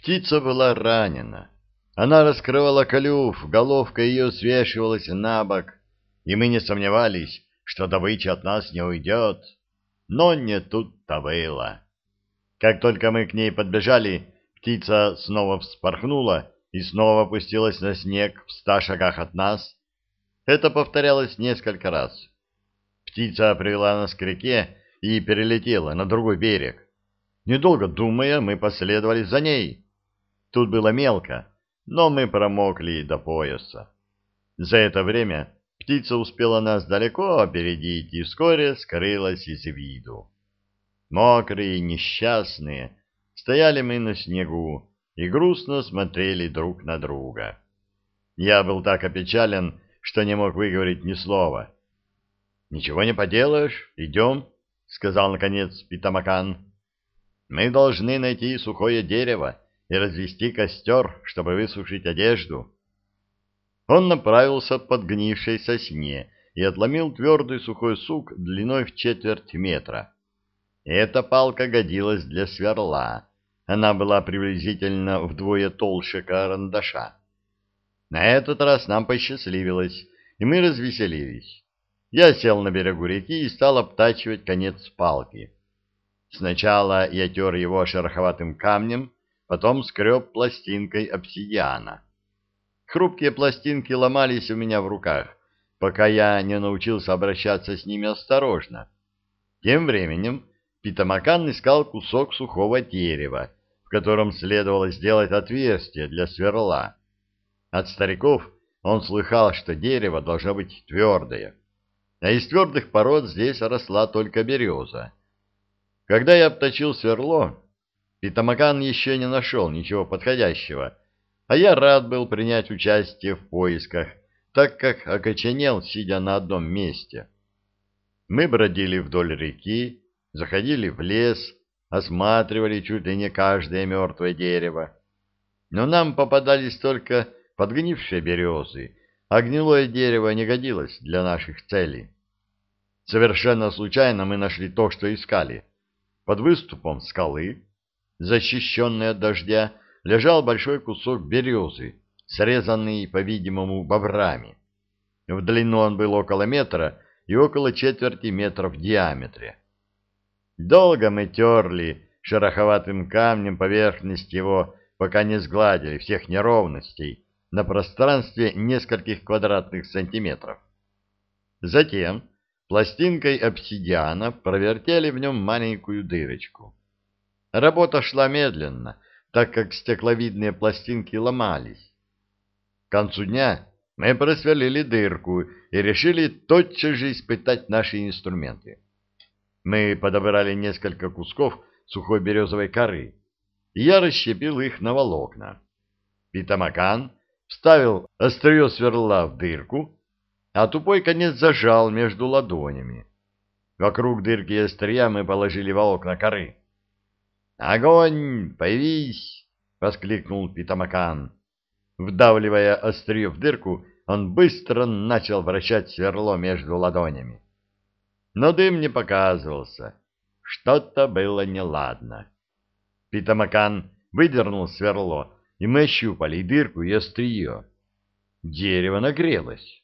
Птица была ранена. Она раскрывала клюв, головка ее свешивалась на бок, и мы не сомневались, что добыча от нас не уйдет. Но не тут-то было. Как только мы к ней подбежали, птица снова вспорхнула и снова опустилась на снег в ста шагах от нас. Это повторялось несколько раз. Птица привела нас к реке и перелетела на другой берег. Недолго думая, мы последовали за ней. Тут было мелко, но мы промокли до пояса. За это время птица успела нас далеко опередить и вскоре скрылась из виду. Мокрые и несчастные, стояли мы на снегу и грустно смотрели друг на друга. Я был так опечален, что не мог выговорить ни слова. — Ничего не поделаешь, идем, — сказал наконец Питамакан. — Мы должны найти сухое дерево и развести костер, чтобы высушить одежду. Он направился к подгнившей сосне и отломил твердый сухой сук длиной в четверть метра. Эта палка годилась для сверла. Она была приблизительно вдвое толще карандаша. На этот раз нам посчастливилось, и мы развеселились. Я сел на берегу реки и стал обтачивать конец палки. Сначала я тер его шероховатым камнем, потом скреб пластинкой обсидиана. Хрупкие пластинки ломались у меня в руках, пока я не научился обращаться с ними осторожно. Тем временем Питамакан искал кусок сухого дерева, в котором следовало сделать отверстие для сверла. От стариков он слыхал, что дерево должно быть твердое, а из твердых пород здесь росла только береза. Когда я обточил сверло, Питамакан еще не нашел ничего подходящего, а я рад был принять участие в поисках, так как окоченел, сидя на одном месте. Мы бродили вдоль реки, заходили в лес, осматривали чуть ли не каждое мертвое дерево. Но нам попадались только подгнившие березы, а гнилое дерево не годилось для наших целей. Совершенно случайно мы нашли то, что искали. Под выступом скалы защищенный от дождя, лежал большой кусок березы, срезанный, по-видимому, бобрами. В длину он был около метра и около четверти метра в диаметре. Долго мы терли шероховатым камнем поверхность его, пока не сгладили всех неровностей на пространстве нескольких квадратных сантиметров. Затем пластинкой обсидиана провертели в нем маленькую дырочку. Работа шла медленно, так как стекловидные пластинки ломались. К концу дня мы просверлили дырку и решили тотчас же испытать наши инструменты. Мы подобрали несколько кусков сухой березовой коры, и я расщепил их на волокна. Питамакан вставил острие сверла в дырку, а тупой конец зажал между ладонями. Вокруг дырки и острия мы положили волокна коры. «Огонь! Появись!» — воскликнул Питамакан. Вдавливая острие в дырку, он быстро начал вращать сверло между ладонями. Но дым не показывался. Что-то было неладно. Питамакан выдернул сверло, и мы ощупали и дырку, и острие. Дерево нагрелось.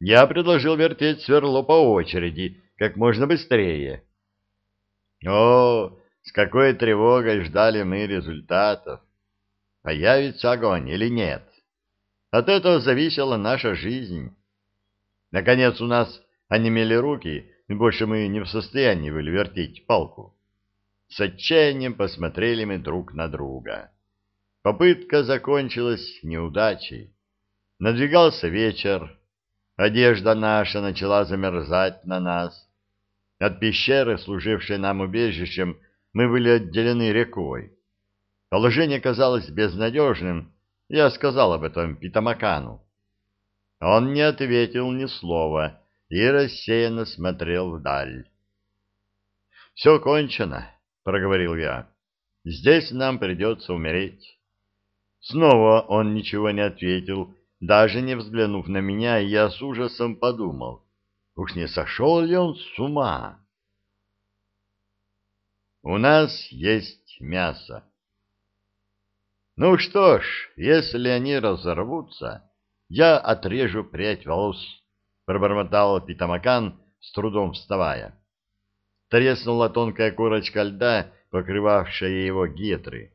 Я предложил вертеть сверло по очереди, как можно быстрее. «О, с какой тревогой ждали мы результатов. Появится огонь или нет. От этого зависела наша жизнь. Наконец у нас онемели руки, и больше мы не в состоянии были вертеть палку. С отчаянием посмотрели мы друг на друга. Попытка закончилась неудачей. Надвигался вечер. Одежда наша начала замерзать на нас. От пещеры, служившей нам убежищем, мы были отделены рекой. Положение казалось безнадежным, я сказал об этом Питамакану. Он не ответил ни слова и рассеянно смотрел вдаль. «Все кончено», — проговорил я. «Здесь нам придется умереть». Снова он ничего не ответил, даже не взглянув на меня, и я с ужасом подумал, уж не сошел ли он с ума? У нас есть мясо. Ну что ж, если они разорвутся, я отрежу прядь волос, пробормотал Питамакан, с трудом вставая. Треснула тонкая корочка льда, покрывавшая его гетры.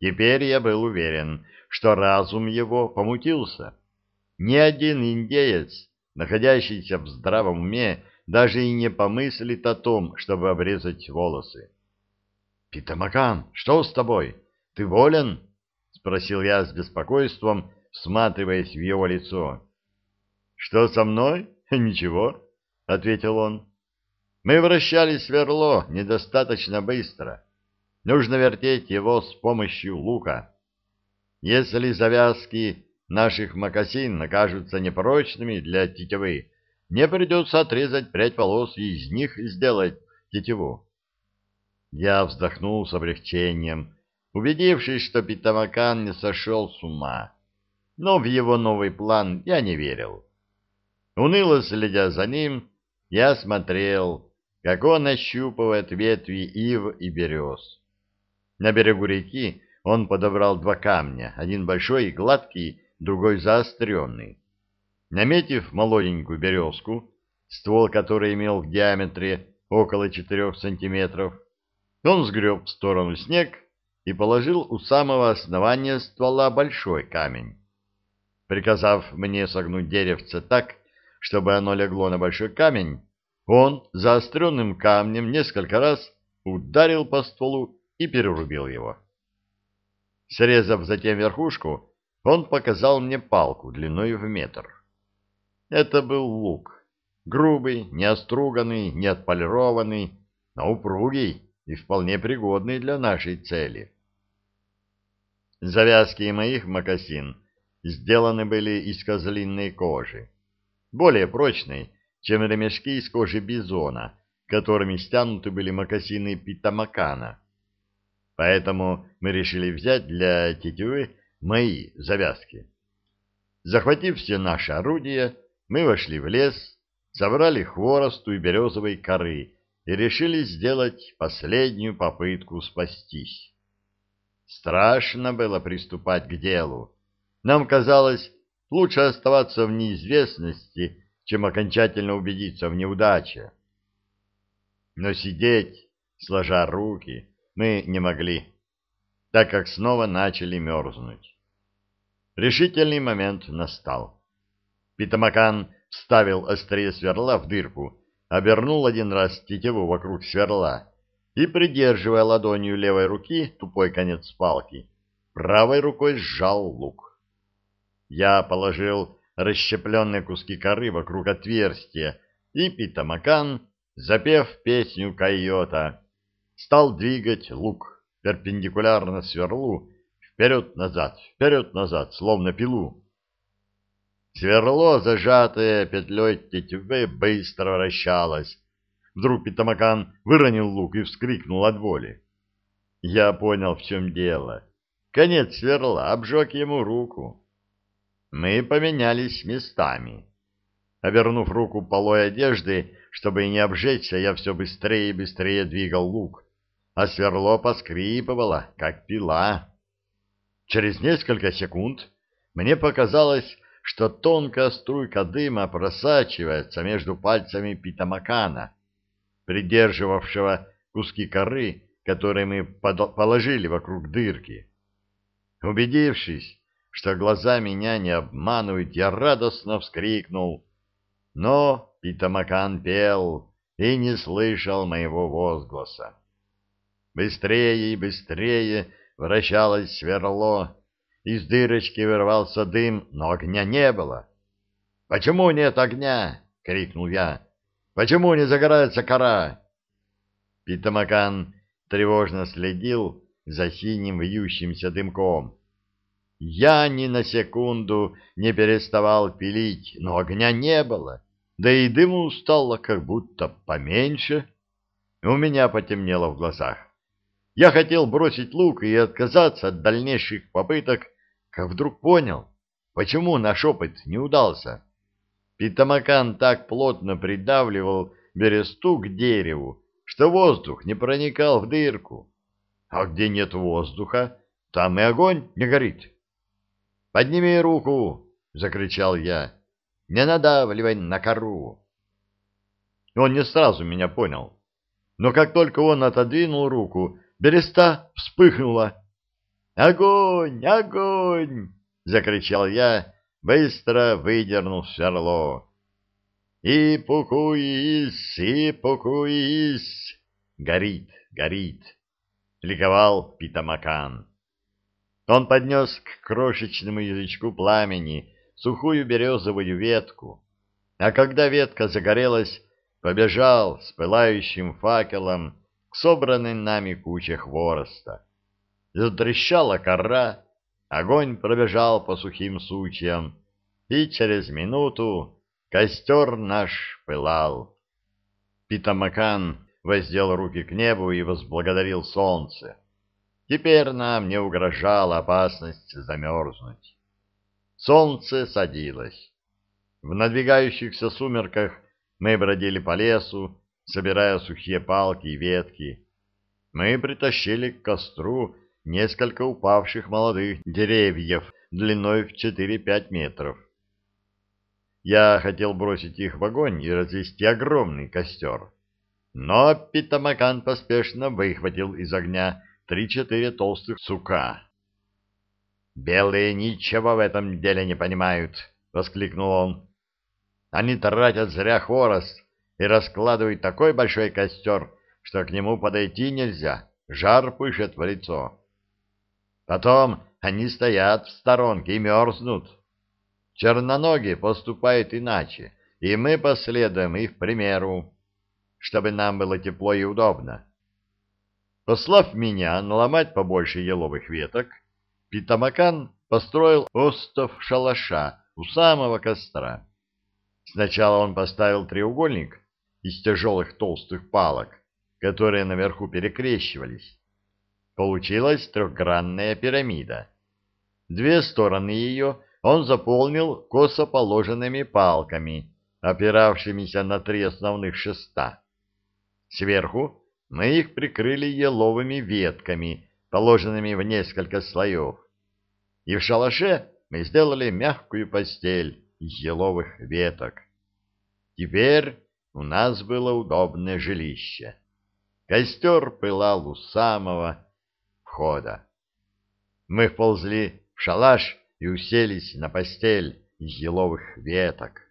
Теперь я был уверен, что разум его помутился. Ни один индеец, находящийся в здравом уме, даже и не помыслит о том, чтобы обрезать волосы. — Питамакан, что с тобой? Ты волен? — спросил я с беспокойством, всматриваясь в его лицо. — Что со мной? Ничего, — ответил он. — Мы вращали сверло недостаточно быстро. Нужно вертеть его с помощью лука. Если завязки наших мокасин окажутся непрочными для тетивы, мне придется отрезать прядь волос и из них сделать тетиву. Я вздохнул с облегчением, убедившись, что Питамакан не сошел с ума. Но в его новый план я не верил. Уныло следя за ним, я смотрел, как он ощупывает ветви ив и берез. На берегу реки он подобрал два камня, один большой и гладкий, другой заостренный. Наметив молоденькую березку, ствол которой имел в диаметре около четырех сантиметров, он сгреб в сторону снег и положил у самого основания ствола большой камень. Приказав мне согнуть деревце так, чтобы оно легло на большой камень, он заостренным камнем несколько раз ударил по стволу и перерубил его. Срезав затем верхушку, он показал мне палку длиной в метр. Это был лук, грубый, не оструганный, не отполированный, но упругий и вполне пригодный для нашей цели. Завязки моих мокасин сделаны были из козлиной кожи, более прочной, чем ремешки из кожи бизона, которыми стянуты были мокасины питамакана. Поэтому мы решили взять для тетивы мои завязки. Захватив все наши орудия, мы вошли в лес, собрали хворосту и березовой коры и решили сделать последнюю попытку спастись. Страшно было приступать к делу. Нам казалось, лучше оставаться в неизвестности, чем окончательно убедиться в неудаче. Но сидеть, сложа руки, мы не могли, так как снова начали мерзнуть. Решительный момент настал. Питамакан вставил острие сверла в дырку, обернул один раз тетиву вокруг сверла и, придерживая ладонью левой руки тупой конец палки, правой рукой сжал лук. Я положил расщепленные куски коры вокруг отверстия, и Питамакан, запев песню койота, стал двигать лук перпендикулярно сверлу вперед-назад, вперед-назад, словно пилу. Сверло, зажатое петлей тетивы, быстро вращалось. Вдруг Питамакан выронил лук и вскрикнул от боли. Я понял, в чем дело. Конец сверла обжег ему руку. Мы поменялись местами. Обернув руку полой одежды, чтобы не обжечься, я все быстрее и быстрее двигал лук, а сверло поскрипывало, как пила. Через несколько секунд мне показалось, что тонкая струйка дыма просачивается между пальцами Питамакана, придерживавшего куски коры, которые мы положили вокруг дырки. Убедившись, что глаза меня не обманывают, я радостно вскрикнул. Но Питамакан пел и не слышал моего возгласа. Быстрее и быстрее вращалось сверло, из дырочки вырвался дым, но огня не было. «Почему нет огня?» — крикнул я. «Почему не загорается кора?» Питамакан тревожно следил за синим вьющимся дымком. Я ни на секунду не переставал пилить, но огня не было, да и дыму стало как будто поменьше. У меня потемнело в глазах. Я хотел бросить лук и отказаться от дальнейших попыток, вдруг понял, почему наш опыт не удался. Питамакан так плотно придавливал бересту к дереву, что воздух не проникал в дырку. А где нет воздуха, там и огонь не горит. «Подними руку!» — закричал я. «Не надавливай на кору!» Он не сразу меня понял. Но как только он отодвинул руку, береста вспыхнула. «Огонь! Огонь!» — закричал я, быстро выдернул сверло. «И пукуис, и пукуис!» «Горит, горит!» — ликовал Питамакан. Он поднес к крошечному язычку пламени сухую березовую ветку, а когда ветка загорелась, побежал с пылающим факелом к собранной нами куче хвороста. Затрещала кора, огонь пробежал по сухим сучьям, и через минуту костер наш пылал. Питамакан воздел руки к небу и возблагодарил солнце. Теперь нам не угрожала опасность замерзнуть. Солнце садилось. В надвигающихся сумерках мы бродили по лесу, собирая сухие палки и ветки. Мы притащили к костру несколько упавших молодых деревьев длиной в 4-5 метров. Я хотел бросить их в огонь и развести огромный костер. Но Питамакан поспешно выхватил из огня три-четыре толстых сука. «Белые ничего в этом деле не понимают», — воскликнул он. «Они тратят зря хворост и раскладывают такой большой костер, что к нему подойти нельзя, жар пышет в лицо. Потом они стоят в сторонке и мерзнут. Черноногие поступают иначе, и мы последуем их примеру, чтобы нам было тепло и удобно. Послав меня наломать побольше еловых веток, Питамакан построил остов шалаша у самого костра. Сначала он поставил треугольник из тяжелых толстых палок, которые наверху перекрещивались. Получилась трехгранная пирамида. Две стороны ее он заполнил косо положенными палками, опиравшимися на три основных шеста. Сверху мы их прикрыли еловыми ветками, положенными в несколько слоев. И в шалаше мы сделали мягкую постель из еловых веток. Теперь у нас было удобное жилище. Костер пылал у самого входа. Мы вползли в шалаш и уселись на постель из еловых веток.